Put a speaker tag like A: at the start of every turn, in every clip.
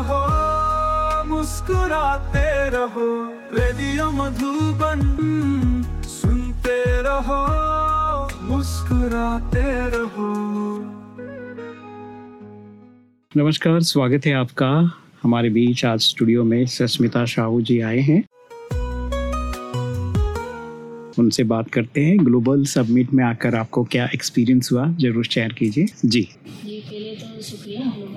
A: रहो मुस्कुराते रहो रेडियो मधुबन सुनते रहो मुस्कुराते रहो।
B: नमस्कार स्वागत है आपका। हमारे बीच आज स्टूडियो में सस्मिता साहू जी आए हैं। उनसे बात करते हैं। ग्लोबल सबमिट में आकर आपको क्या एक्सपीरियंस हुआ ज़रूर शेयर कीजिए। जी।
C: जी पहले तो शुक्रिया।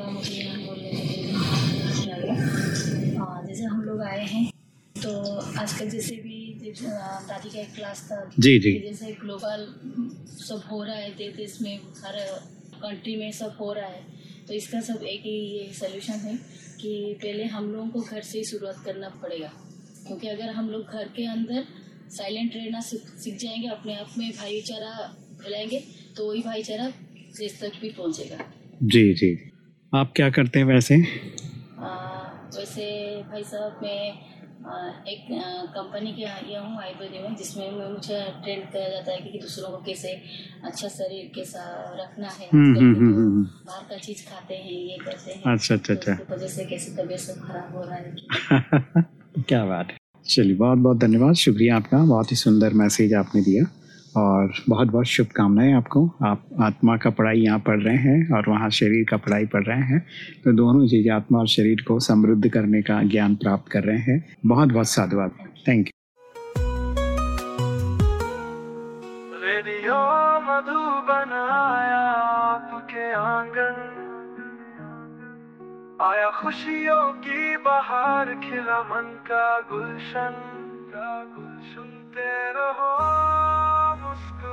C: आजकल जैसे भी दादी का एक क्लास था
B: जी, जी।
C: जैसे ग्लोबल सब हो रहा है देश देश में हर कंट्री में सब हो रहा है तो इसका सब एक ही ये सोल्यूशन है कि पहले हम लोगों को घर से ही शुरुआत करना पड़ेगा। क्योंकि अगर हम लोग घर के अंदर साइलेंट रहना सीख जाएँगे अपने आप में भाईचारा फैलाएँगे तो वही भाईचारा देश तक भी पहुंचेगा।
B: जी जी। आप क्या करते हैं वैसे?
C: आ, वैसे भाई साहब मैं एक कंपनी के आगे हूँ आयुर्वेद में जिसमें मुझे ट्रेन किया जाता है कि दूसरों को कैसे अच्छा शरीर कैसा रखना है
B: हम्म, हम्म,
C: तो
B: हम्म।
C: बाहर का चीज़ खाते हैं ये करते हैं।
B: अच्छा अच्छा
C: तो
B: अच्छा
C: उसकी वजह से कैसे तबीयत सब खराब हो रहा है।
B: क्या बात है। चलिए बहुत बहुत धन्यवाद। शुक्रिया आपका बहुत ही सुंदर मैसेज आपने दिया। और बहुत बहुत शुभकामनाएँ आपको। आप आत्मा का पढ़ाई यहाँ पढ़ रहे हैं और वहाँ शरीर का पढ़ाई पढ़ रहे हैं। तो दोनों चीज़ें आत्मा और शरीर को समृद्ध करने का ज्ञान प्राप्त कर रहे हैं। बहुत बहुत साधुवाद। थैंक यू
A: रेडियो मधुबन आया खुशियों की बहार, खिला मन का गुलशन। का गुल रहो।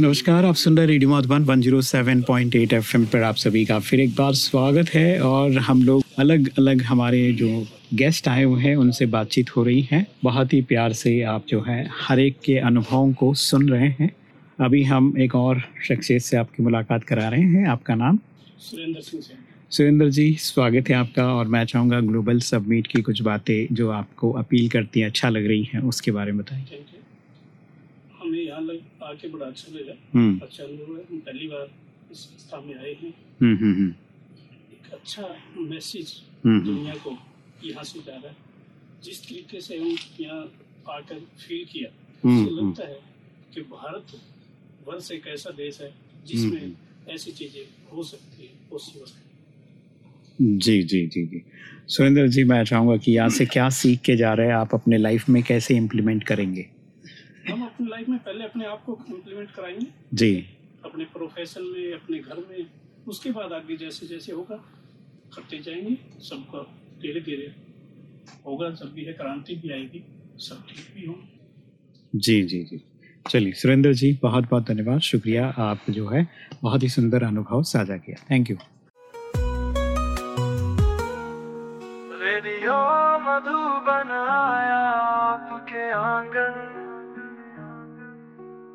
B: नमस्कार आप सुन रहे रेडियो मधुबन 107.8 एफएम पर आप सभी का फिर एक बार स्वागत है और हम लोग अलग अलग हमारे जो गेस्ट आए हुए हैं उनसे बातचीत हो रही है। बहुत ही प्यार से आप जो है हर एक के अनुभवों को सुन रहे हैं। अभी हम एक और शख्सियत से आपकी मुलाकात करा रहे हैं। आपका नाम?
D: सुरेंद्र सिंह
B: सुरेंद्र जी स्वागत है आपका और मैं चाहूँगा ग्लोबल सबमीट की कुछ बातें जो आपको अपील करती हैं अच्छा लग रही हैं उसके बारे में बताइए।
D: हमें यहाँ लग आके बड़ा अच्छा लगा
B: हम्म।
D: अच्छा अनुभव है। हम पहली बार इस संस्था में आए हैं।
B: हम्म हम्म
D: एक अच्छा मैसेज दुनिया को यहाँ से जा रहा है। जिस तरीके से हम यहाँ आकर फील किया उससे। लगता है कि भारत वर्ष एक ऐसा देश है जिसमें ऐसी चीज़ें हो सकती है पॉसिबल है।
B: जी जी जी जी। सुरेंद्र जी मैं चाहूँगा कि यहाँ से क्या सीख के जा रहे हैं आप अपने लाइफ में कैसे इम्प्लीमेंट करेंगे?
D: लाइफ में पहले अपने आप को इम्प्लीमेंट कराएँगे।
B: जी।
D: अपने प्रोफेशन में अपने घर में उसके बाद आगे जैसे जैसे होगा करते जाएँगे सबका धीरे धीरे होगा। जब भी है क्रांति भी आएगी सब ठीक भी हो
B: जी जी जी। चलिए सुरेंद्र जी बहुत बहुत धन्यवाद। शुक्रिया आप जो है बहुत ही सुंदर अनुभव साझा किया। थैंक यू
A: रेडियो मधुबन आया आपके आँगन।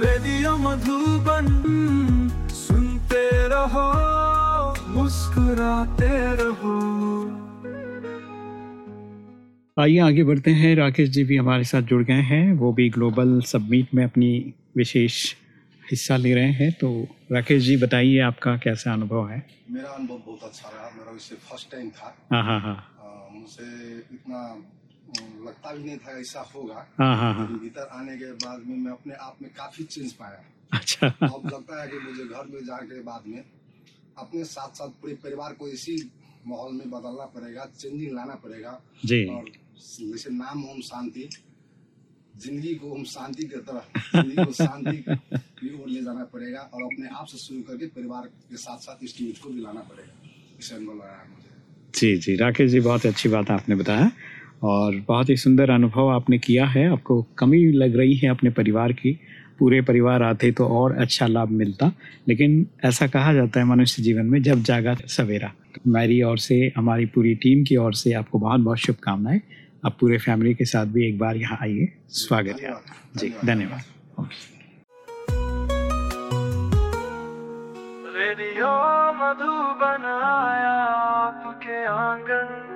A: रेडियो मधुबन सुनते रहो मुस्कुराते रहो।
B: आइए आगे बढ़ते हैं। राकेश जी भी हमारे साथ जुड़ गए हैं। वो भी ग्लोबल सबमिट में अपनी विशेष हिस्सा ले रहे हैं। तो राकेश जी बताइए आपका कैसा अनुभव है?
E: मेरा अनुभव बहुत अच्छा रहा। मेरा फ़र्स्ट टाइम था।
B: हाँ हाँ हाँ।
E: मुझे इतना लगता भी नहीं था ऐसा होगा।
B: हाँ हाँ हाँ।
E: भीतर आने के बाद में मैं अपने आप में काफ़ी चेंज पाया।
B: अच्छा।
E: अब लगता है कि मुझे घर में जाके बाद में अपने साथ साथ पूरे परिवार को इसी माहौल में बदलना पड़ेगा चेंजिंग लाना पड़ेगा।
B: जी।
E: और जैसे नाम ओम शांति ज़िंदगी को हम शांति की तरह ज़िंदगी को शांति की ओर ले जाना पड़ेगा और अपने आप से शुरू करके परिवार के साथ साथ इस टीम को भी लाना पड़ेगा। इसे अनुभव आया मुझे।
B: जी जी। राकेश जी बहुत अच्छी बात आपने बताया। और बहुत ही सुंदर अनुभव आपने किया है। आपको कमी लग रही है अपने परिवार की। पूरे परिवार आते तो और अच्छा लाभ मिलता। लेकिन ऐसा कहा जाता है मनुष्य जीवन में, जब जागा सवेरा। मेरी ओर से, हमारी पूरी टीम की ओर से आपको बहुत बहुत शुभकामनाएँ। आप पूरे फैमिली के साथ भी एक बार यहाँ आइए। स्वागत है। जी, धन्यवाद।
A: रेडियो आपके आँगन।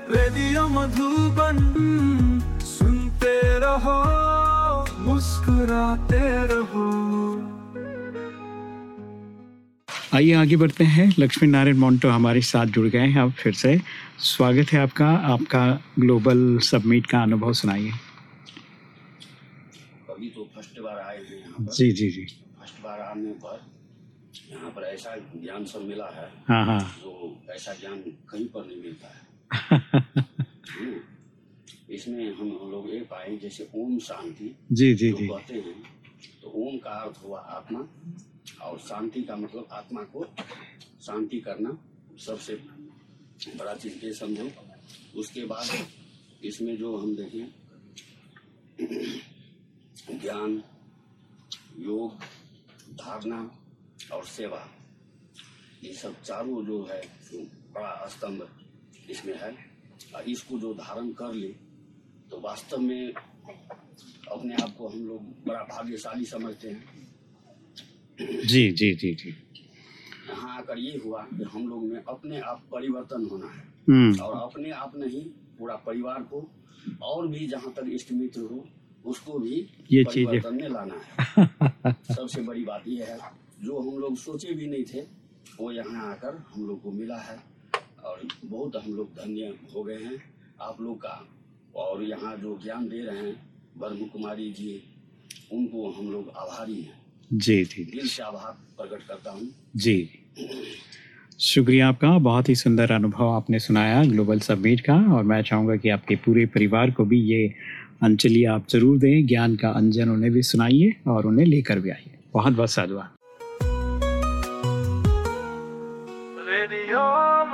A: रेडियो मधुबन सुनते रहो मुस्कुराते रहो।
B: आइए आगे बढ़ते हैं। लक्ष्मी नारायण मोन्टो हमारे साथ जुड़ गए हैं। अब फिर से स्वागत है आपका आपका ग्लोबल सबमिट का अनुभव सुनाइए।
F: अभी तो फ़र्स्ट बार आए हैं। पर
B: जी जी जी।
F: फ़र्स्ट बार आने पर यहाँ पर ऐसा ज्ञान सब मिला है
B: हाँ हाँ।
F: जो ऐसा ज्ञान कहीं पर नहीं मिलता है। इसमें हम लोग ये पाए जैसे ओम शांति
B: जी जी
F: जी कहते हैं तो ओम का अर्थ हुआ आत्मा और शांति का मतलब आत्मा को शांति करना सबसे बड़ा चीज़ ये समझो। उसके बाद इसमें जो हम देखें ज्ञान योग धारणा और सेवा ये सब चारों जो है बड़ा स्तंभ इसमें है। इसको जो धारण कर ले तो वास्तव में अपने आप को हम लोग बड़ा भाग्यशाली समझते हैं।
B: जी जी जी जी।
F: यहाँ आकर ये हुआ कि हम लोग में अपने आप परिवर्तन होना है।
B: हम्म।
F: और अपने आप नहीं पूरा परिवार को और भी जहाँ तक इष्ट मित्र हो उसको भी
B: ये
F: परिवर्तन में लाना है। सबसे बड़ी बात यह है जो हम लोग सोचे भी नहीं थे वो यहाँ आकर हम लोग को मिला है। और बहुत हम लोग धन्य हो गए हैं। आप लोग का और यहाँ जो ज्ञान दे रहे हैं ब्रह्म कुमारी जी उनको हम लोग आभारी हैं।
B: जी जी
F: दिल से आभार प्रकट करता हूँ।
B: जी। शुक्रिया आपका बहुत ही सुंदर अनुभव आपने सुनाया ग्लोबल सबमिट का और मैं चाहूँगा कि आपके पूरे परिवार को भी ये अंजलि आप ज़रूर दें ज्ञान का अंजन उन्हें भी सुनाइए और उन्हें लेकर भी आइए। बहुत बहुत साधुवाद।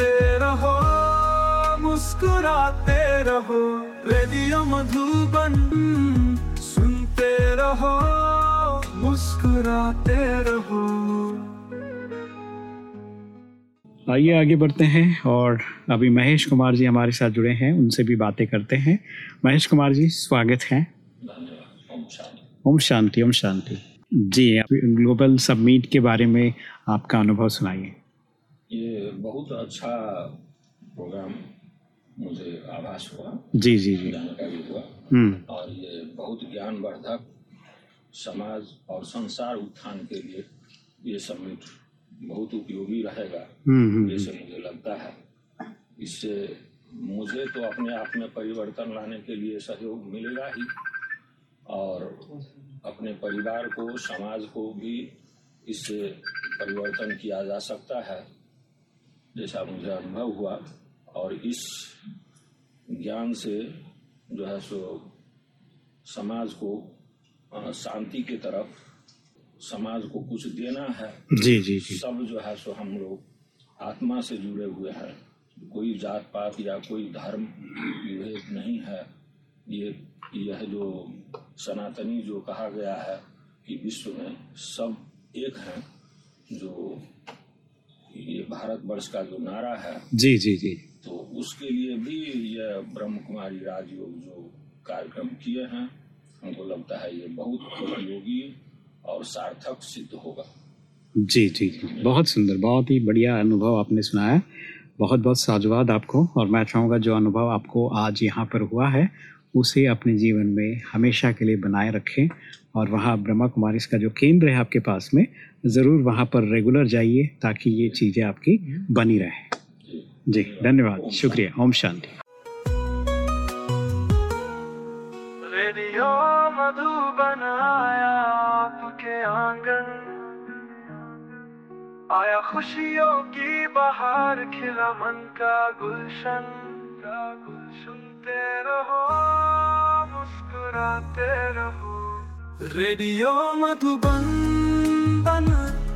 A: सुनते रहो मुस्कुराते रहो रेडियो मधुबन। सुनते रहो मुस्कुराते रहो।
B: आइए आगे बढ़ते हैं और अभी महेश कुमार जी हमारे साथ जुड़े हैं उनसे भी बातें करते हैं। महेश कुमार जी स्वागत है। ओम शांति ओम शांति। जी आप ग्लोबल सबमीट के बारे में आपका अनुभव सुनाइए।
G: ये बहुत अच्छा प्रोग्राम मुझे आभास हुआ।
B: जी जी जी।
G: जानकारी हुआ।
B: हम्म।
G: और ये बहुत ज्ञानवर्धक समाज और संसार उत्थान के लिए ये समिट बहुत उपयोगी रहेगा।
B: हम्म हम्म,
G: जैसे मुझे लगता है। इससे मुझे तो अपने आप में परिवर्तन लाने के लिए सहयोग मिलेगा ही। और अपने परिवार को समाज को भी इससे परिवर्तन किया जा सकता है। जैसा मुझे अनुभव हुआ और इस ज्ञान से जो है सो समाज को शांति की तरफ़ समाज को कुछ देना है।
B: जी जी जी।
G: सब जो है सो हम लोग आत्मा से जुड़े हुए हैं। कोई जात पात या कोई धर्म विभेद नहीं है। ये यह जो सनातनी जो कहा गया है कि विश्व में सब एक हैं जो ये भारतवर्ष का जो नारा है
B: जी जी जी।
G: तो उसके लिए भी यह ब्रह्म कुमारी राजयोग जो कार्यक्रम किए हैं हमको लगता है ये बहुत उपयोगी और सार्थक सिद्ध होगा।
B: जी जी जी। बहुत सुंदर बहुत ही बढ़िया अनुभव आपने सुनाया बहुत बहुत साधुवाद आपको और मैं चाहूँगा जो अनुभव आपको आज यहाँ पर हुआ है उसे अपने जीवन में हमेशा के लिए बनाए रखें और वहाँ ब्रह्मा कुमारी का जो केंद्र है आपके पास में ज़रूर वहाँ पर रेगुलर जाइए ताकि ये चीज़ें आपकी बनी रहे। जी, धन्यवाद, शुक्रिया, ओम शांति।
A: रेडियो आपके आँगन। आया खुशियों की बाहर, खिला मन का गुलशन। का गुल सुनते रहो, मुस्कुराते रहो। रेडियो मधुबन। बन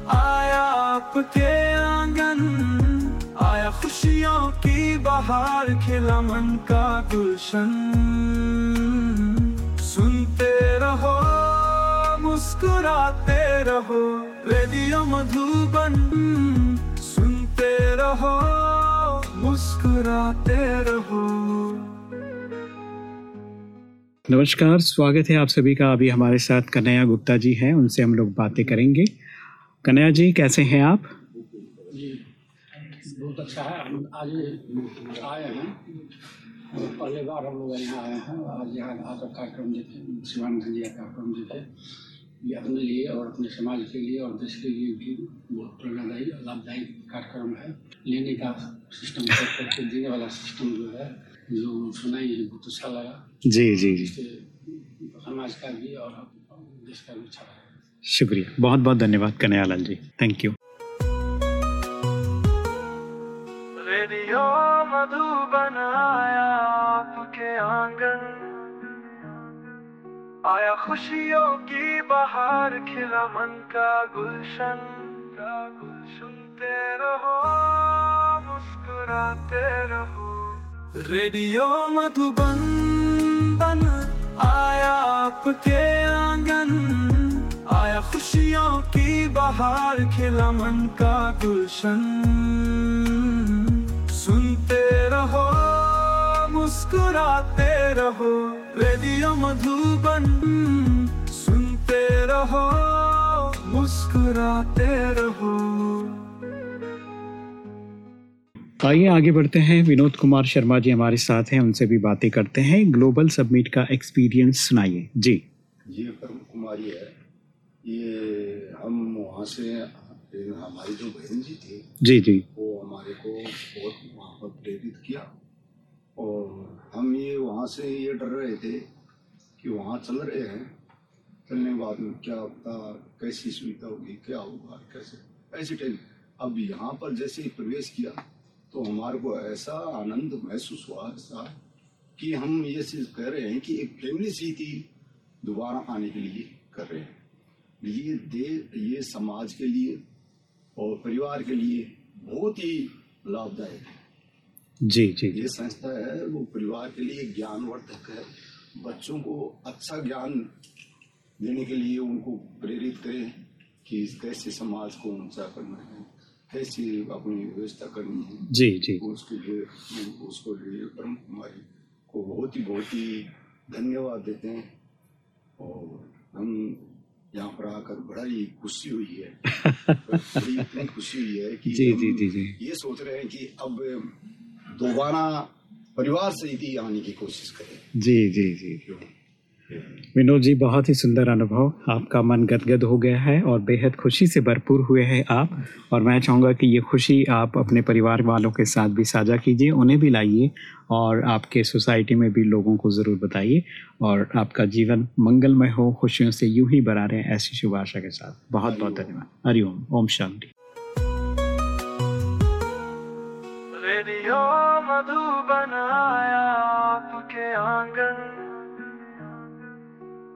A: आया आपके आँगन, आया खुशियों की बहार, खिला मन का गुलशन। सुनते रहो, मुस्कुराते रहो, रेडियो मधुबन। सुनते रहो, मुस्कुराते रहो।
B: नमस्कार, स्वागत है आप सभी का। अभी हमारे साथ कन्हैया गुप्ता जी हैं, उनसे हम लोग बातें करेंगे। कन्हैया जी कैसे हैं आप?
H: बहुत अच्छा है। हम आज आए हैं। पहले बार हम लोग यहाँ आए हैं। आज यहाँ आकर कार्यक्रम देखे शिवानंद जी का कार्यक्रम देखे ये अपने लिए और अपने समाज के लिए और देश के लिए भी बहुत प्रेरणादायी और लाभदायी कार्यक्रम है। लेने का सिस्टम करके देने वाला सिस्टम जो है जो सुनाई है बहुत अच्छा लगा।
B: जी जी जी।
H: समाज का भी और देश का भी अच्छा लगा।
B: शुक्रिया। बहुत बहुत धन्यवाद Kanhaiya Lal ji. Thank you
A: radio Madhuban आपके आँगन। आया खुशियों की बाहर, खिला मन का गुलशन। का गुल सुनते रहो, मुस्कुराते रहो। रेडियो मधुबन बन आया आपके आँगन। आया खुशियों की बहार खिला मन का गुलशन। सुनते रहो मुस्कुराते रहो रेडियो मधुबन। सुनते रहो मुस्कुराते रहो।
B: आइए आगे बढ़ते हैं। विनोद कुमार शर्मा जी हमारे साथ हैं उनसे भी बातें करते हैं। ग्लोबल सबमिट का एक्सपीरियंस सुनाइए। जी।
E: ये ब्रह्म कुमारी है। ये हम वहाँ से हमारी जो बहन जी थी
B: जी जी।
E: वो हमारे को बहुत वहाँ पर प्रेरित किया। और हम ये वहाँ से ये डर रहे थे कि वहाँ चल रहे हैं चलने के बाद में क्या होता कैसी सुविधा होगी क्या होगा कैसे? ऐसे टाइम अब यहाँ पर जैसे ही प्रवेश किया तो हमारे को ऐसा आनंद महसूस हुआ ऐसा कि हम ये चीज़ कह रहे हैं कि एक फैमिली सी थी दोबारा आने के लिए कर रहे हैं। ये दे ये समाज के लिए और परिवार के लिए बहुत ही लाभदायक है।
B: जी जी
E: ये संस्था है वो परिवार के लिए ज्ञानवर्धक है। बच्चों को अच्छा ज्ञान देने के लिए उनको प्रेरित करें कि कैसे समाज को ऊँचा करना है कैसे अपनी व्यवस्था करनी है।
B: जी जी।
E: उसके लिए उसको लिए ब्रह्म कुमारी को बहुत ही बहुत ही धन्यवाद देते हैं। और हम यहाँ पर आकर बड़ा ही खुशी हुई है। बड़ी इतनी खुशी हुई है कि
B: जी जी जी जी।
E: ये सोच रहे हैं कि अब दोबारा परिवार से ही आने की कोशिश करें।
B: जी जी जी जी। विनोद जी, बहुत ही सुंदर अनुभव। आपका मन गदगद हो गया है और बेहद खुशी से भरपूर हुए हैं आप। और मैं चाहूँगा कि ये खुशी आप अपने परिवार वालों के साथ भी साझा कीजिए, उन्हें भी लाइए और आपके सोसाइटी में भी लोगों को ज़रूर बताइए और आपका जीवन मंगलमय हो, खुशियों से यूँ ही बना रहे, ऐसी शुभ आशा के साथ। बहुत बहुत धन्यवाद। हरिओम ओम शांति।
A: रेडियो मधुबन आया आपके आँगन।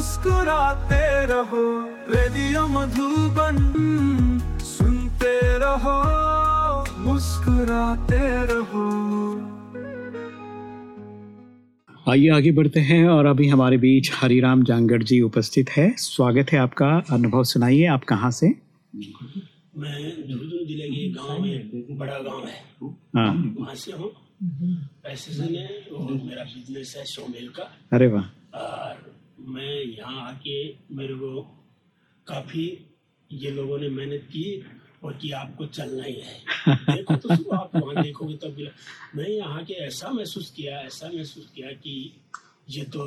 A: मुस्कुराते रहो रेडियो मधुबन सुनते रहो मुस्कुराते रहो।
B: आइए आगे बढ़ते हैं और अभी हमारे बीच हरिराम जांगड़ जी उपस्थित है। स्वागत है आपका अनुभव सुनाइए आप कहाँ से?
I: मैं झुंझुनू ज़िले के गाँव में बड़ा गाँव है।
B: हाँ।
I: वहाँ से हूँ। पैसे से और मेरा बिज़नेस है सोमेल का।
B: अरे वाह।
I: और मैं यहाँ आके मेरे को काफ़ी ये लोगों ने मेहनत की और कि आपको चलना ही है। देखो तो सुनो आप वहाँ देखोगे तब भी मैं यहाँ के ऐसा महसूस किया ऐसा महसूस किया कि ये तो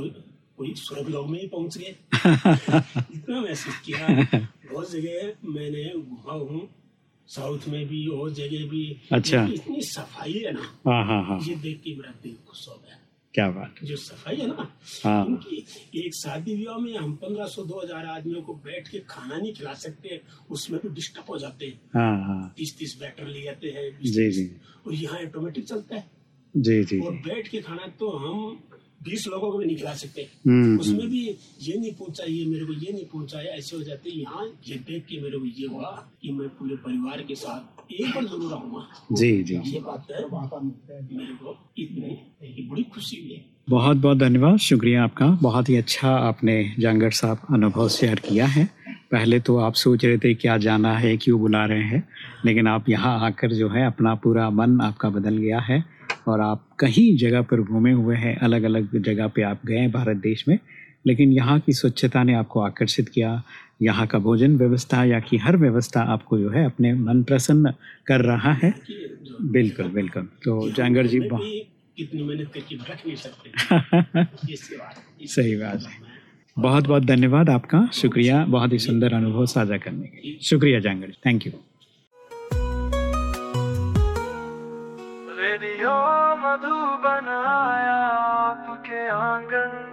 I: कोई स्वर्ग लोग में ही पहुँच गए। इतना महसूस किया। बहुत जगह मैंने घुमा हूँ साउथ में भी और जगह भी।
B: अच्छा।
I: इतनी सफ़ाई है ना
B: हाँ हाँ हाँ।
I: ये देख के मेरा दिल खुश हो गया।
B: क्या बात?
I: जो सफ़ाई है ना
B: हाँ।
I: एक शादी विवाह में हम पंद्रह सौ दो हज़ार आदमियों को बैठ के खाना नहीं खिला सकते उसमें भी डिस्टर्ब हो जाते हैं।
B: हाँ हाँ।
I: तीस तीस बैटर ले जाते हैं
B: जी जी।
I: और यहाँ ऑटोमेटिक चलता है।
B: जी जी।
I: और बैठ के खाना तो हम बीस लोगों को भी नहीं खिला सकते।
B: हम्म,
I: उसमें भी ये नहीं पूछा ये मेरे को ये नहीं पूछा ऐसे हो जाते यहाँ ये देख के मेरे को ये हुआ कि मैं पूरे परिवार के साथ एक बार ज़रूर आऊँगा।
B: जी जी।
I: ये बात है मेरे को इतनी बड़ी खुशी हुई। है
B: बहुत बहुत धन्यवाद शुक्रिया आपका। बहुत ही अच्छा आपने जांगड़ साहब अनुभव शेयर किया है। पहले तो आप सोच रहे थे क्या जाना है क्यों बुला रहे हैं लेकिन आप यहाँ आकर जो है अपना पूरा मन आपका बदल गया है और आप कहीं जगह पर घूमे हुए हैं अलग अलग जगह पे आप गए हैं भारत देश में लेकिन यहाँ की स्वच्छता ने आपको आकर्षित किया यहाँ का भोजन व्यवस्था या की हर व्यवस्था आपको जो है अपने मन प्रसन्न कर रहा है। बिल्कुल बिल्कुल। तो जांगड़ जी बहुत
I: कितनी मेहनत करके रख नहीं सकते।
B: सही बात है। बहुत बहुत धन्यवाद आपका। शुक्रिया बहुत ही सुंदर अनुभव साझा करने के लिए। शुक्रिया Jangad thank you
A: radio Madhuban आया आपके आँगन।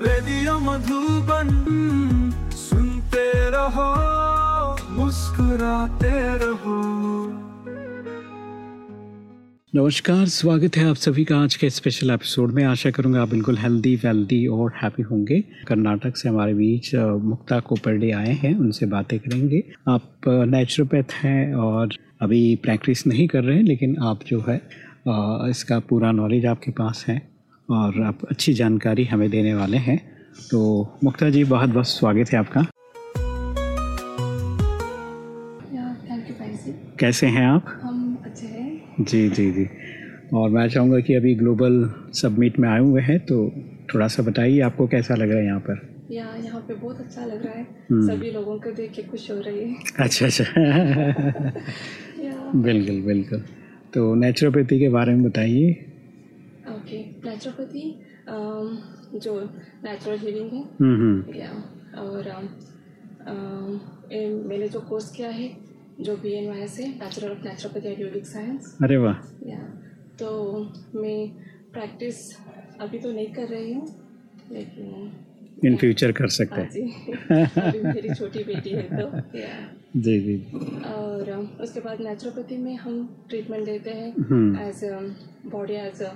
A: रेडियो मधुबन, सुनते रहो, मुस्कुराते रहो।
B: नमस्कार, स्वागत है आप सभी का आज के स्पेशल एपिसोड में। आशा करूँगा आप बिल्कुल हेल्दी वेल्दी और हैप्पी होंगे। कर्नाटक से हमारे बीच मुक्ता कोपरडे आए हैं, उनसे बातें करेंगे। आप नेचुरोपैथ हैं और अभी प्रैक्टिस नहीं कर रहे हैं, लेकिन आप जो है इसका पूरा नॉलेज आपके पास है। और आप अच्छी जानकारी हमें देने वाले हैं। तो मुक्ता जी बहुत बहुत स्वागत है आपका। कैसे हैं आप?
J: हम अच्छे हैं।
B: जी जी जी। और मैं चाहूँगा कि अभी ग्लोबल सबमिट में आए हुए हैं तो थोड़ा सा बताइए आपको कैसा लग रहा है यहाँ पर?
J: या यहाँ पे बहुत अच्छा लग रहा है।
B: हम्म।
J: सभी लोगों को देख के खुश हो रही है।
B: अच्छा अच्छा। बिल्कुल बिल्कुल। तो नेचुरोपैथी के बारे में बताइए।
J: नेचुरोपैथी जो नेचुरल हीलिंग है. या और um, um, मैंने जो कोर्स किया है जो बी एन वाई से bachelor of naturopathy ayurvedic science
B: अरे वाह.
J: या तो मैं प्रैक्टिस अभी तो नहीं कर रही हूँ लेकिन
B: इन फ्यूचर कर सकते
J: हाँ.
B: हैं
J: जी. मेरी छोटी बेटी है तो या
B: जी जी
J: और उसके बाद नेचुरोपैथी में हम ट्रीटमेंट देते हैं। As body as a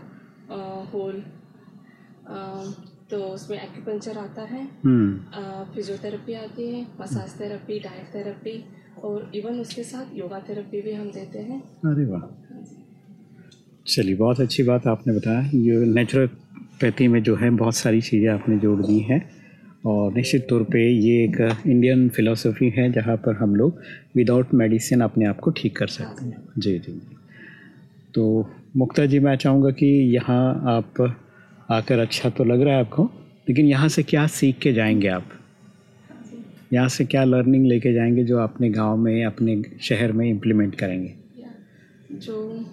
J: whole. तो उसमें एक्यूपंचर आता है।
B: हम्म।
J: फिजियोथेरेपी आती है मसाज थेरेपी डाइट थेरेपी और इवन उसके साथ योगा थेरेपी भी हम देते हैं।
B: अरे वाह। चलिए बहुत अच्छी बात आपने बताया। ये नेचुरोपैथी में जो है बहुत सारी चीज़ें आपने जोड़ दी हैं। और निश्चित तौर पे ये एक इंडियन फिलोसफी है जहाँ पर हम लोग विदाउट मेडिसिन अपने आप को ठीक कर सकते हैं। जी जी। तो मुक्ता जी मैं चाहूँगा कि यहाँ आप आकर अच्छा तो लग रहा है आपको लेकिन यहाँ से क्या सीख के जाएँगे आप? यहाँ से क्या लर्निंग लेके जाएँगे जो अपने गाँव में अपने शहर में इम्प्लीमेंट करेंगे?
J: जो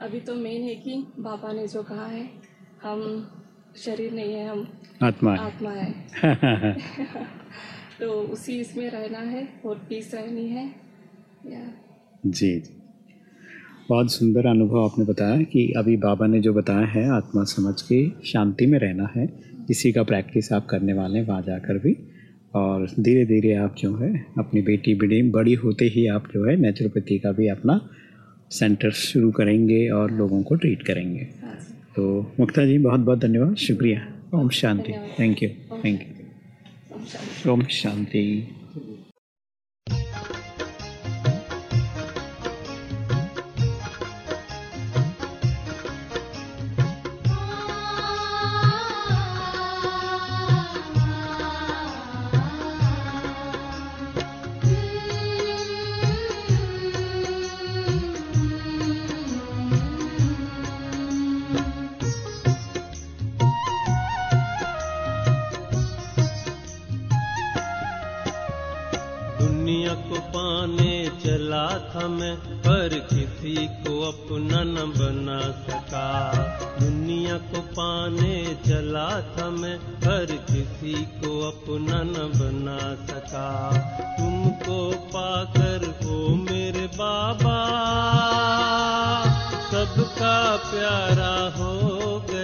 J: अभी तो मेन है कि बाबा ने जो कहा है हम शरीर नहीं है हम
B: आत्मा है।
J: आत्मा है। तो उसी इसमें रहना है और पीस रहनी है। या
B: जी जी। बहुत सुंदर अनुभव आपने बताया कि अभी बाबा ने जो बताया है आत्मा समझ के शांति में रहना है इसी का प्रैक्टिस आप करने वाले हैं वहाँ जाकर भी। और धीरे धीरे आप जो है अपनी बेटी बड़ी बड़ी होते ही आप जो है नेचुरोपैथी का भी अपना सेंटर शुरू करेंगे और लोगों को ट्रीट करेंगे। तो मुक्ता जी बहुत बहुत धन्यवाद शुक्रिया। Om Shanti. Thank you thank you Om Shanti.
K: प्यारा हो गया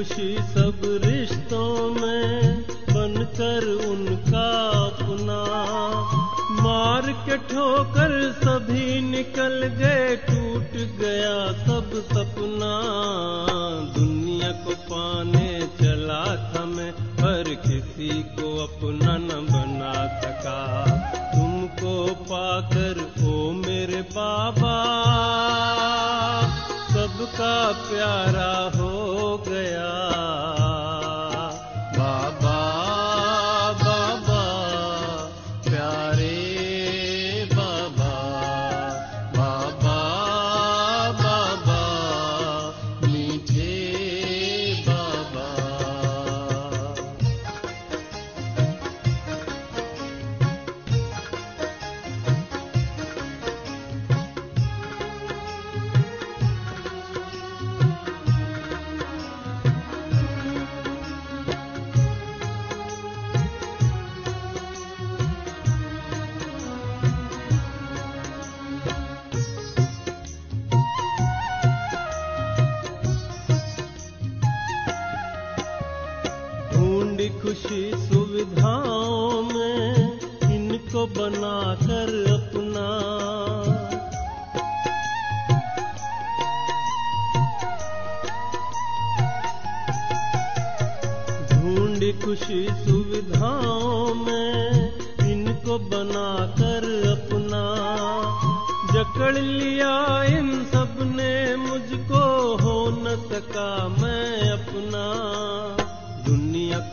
K: खुशी सब रिश्तों में बनकर उनका अपना। मार के ठोकर सभी निकल गए, टूट गया सब सपना।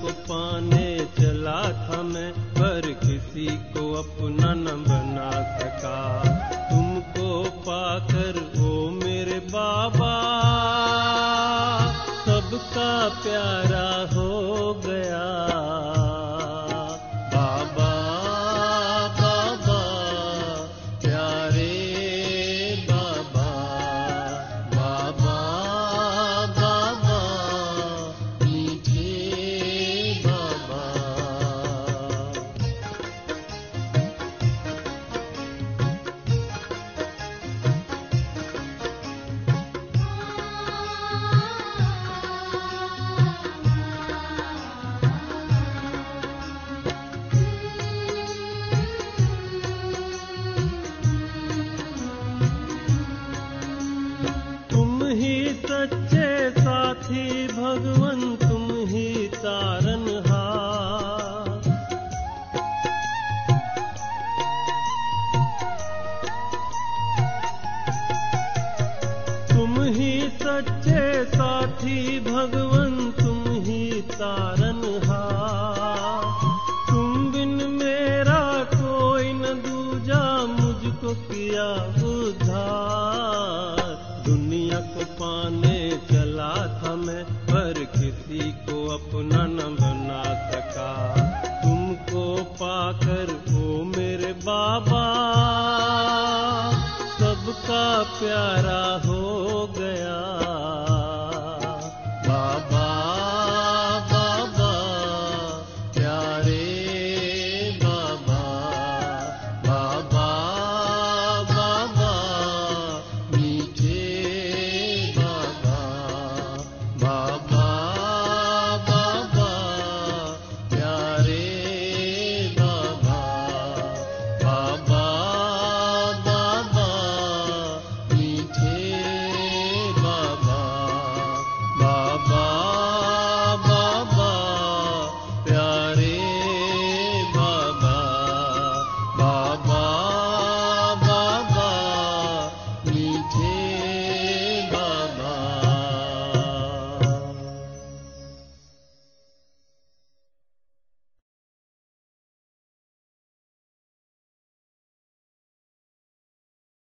K: को पाने चला था मैं, पर किसी को अपना न बना सका। तुमको पाकर वो मेरे बाबा। सबका प्यार थे भगवान